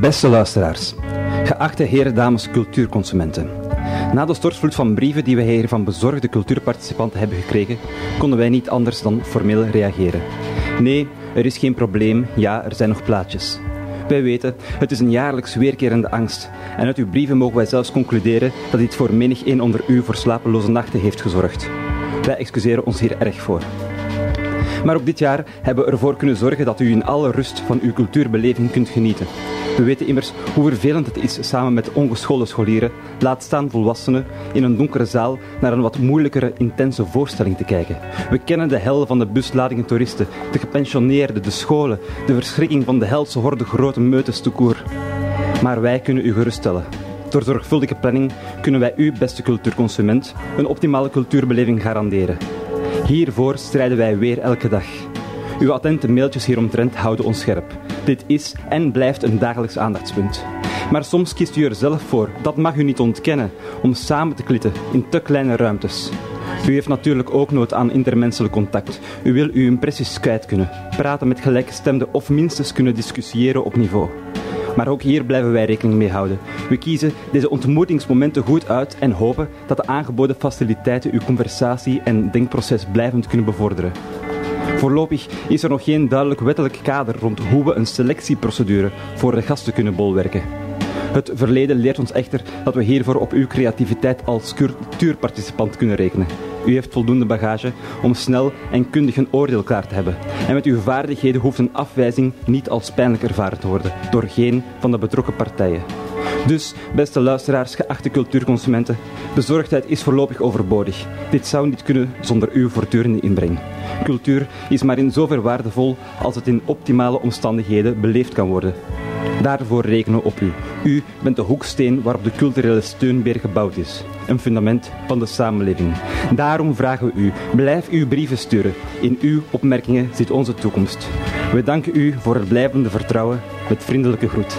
Beste luisteraars, geachte heren, dames, cultuurconsumenten. Na de stortvloed van brieven die we hier van bezorgde cultuurparticipanten hebben gekregen, konden wij niet anders dan formeel reageren. Nee, er is geen probleem, ja, er zijn nog plaatjes. Wij weten, het is een jaarlijks weerkerende angst. En uit uw brieven mogen wij zelfs concluderen dat dit voor menig een onder u voor slapeloze nachten heeft gezorgd. Wij excuseren ons hier erg voor. Maar ook dit jaar hebben we ervoor kunnen zorgen dat u in alle rust van uw cultuurbeleving kunt genieten. We weten immers hoe vervelend het is samen met ongeschoolde scholieren, laat staan volwassenen, in een donkere zaal naar een wat moeilijkere, intense voorstelling te kijken. We kennen de hel van de busladingen toeristen, de gepensioneerden, de scholen, de verschrikking van de helse horde grote meutes toekoer. Maar wij kunnen u geruststellen. Door zorgvuldige planning kunnen wij u, beste cultuurconsument, een optimale cultuurbeleving garanderen. Hiervoor strijden wij weer elke dag. Uw attente mailtjes hieromtrent houden ons scherp. Dit is en blijft een dagelijks aandachtspunt. Maar soms kiest u er zelf voor, dat mag u niet ontkennen, om samen te klitten in te kleine ruimtes. U heeft natuurlijk ook nood aan intermenselijk contact. U wil uw impressies kwijt kunnen, praten met gelijkgestemden of minstens kunnen discussiëren op niveau. Maar ook hier blijven wij rekening mee houden. We kiezen deze ontmoetingsmomenten goed uit en hopen dat de aangeboden faciliteiten uw conversatie en denkproces blijvend kunnen bevorderen. Voorlopig is er nog geen duidelijk wettelijk kader rond hoe we een selectieprocedure voor de gasten kunnen bolwerken. Het verleden leert ons echter dat we hiervoor op uw creativiteit als cultuurparticipant kunnen rekenen. U heeft voldoende bagage om snel en kundig een oordeel klaar te hebben. En met uw vaardigheden hoeft een afwijzing niet als pijnlijk ervaren te worden door geen van de betrokken partijen. Dus, beste luisteraars, geachte cultuurconsumenten, bezorgdheid is voorlopig overbodig. Dit zou niet kunnen zonder uw voortdurende inbreng. Cultuur is maar in zover waardevol als het in optimale omstandigheden beleefd kan worden. Daarvoor rekenen we op u. U bent de hoeksteen waarop de culturele steunbeer gebouwd is. Een fundament van de samenleving. Daarom vragen we u, blijf uw brieven sturen. In uw opmerkingen zit onze toekomst. We danken u voor het blijvende vertrouwen. Met vriendelijke groet.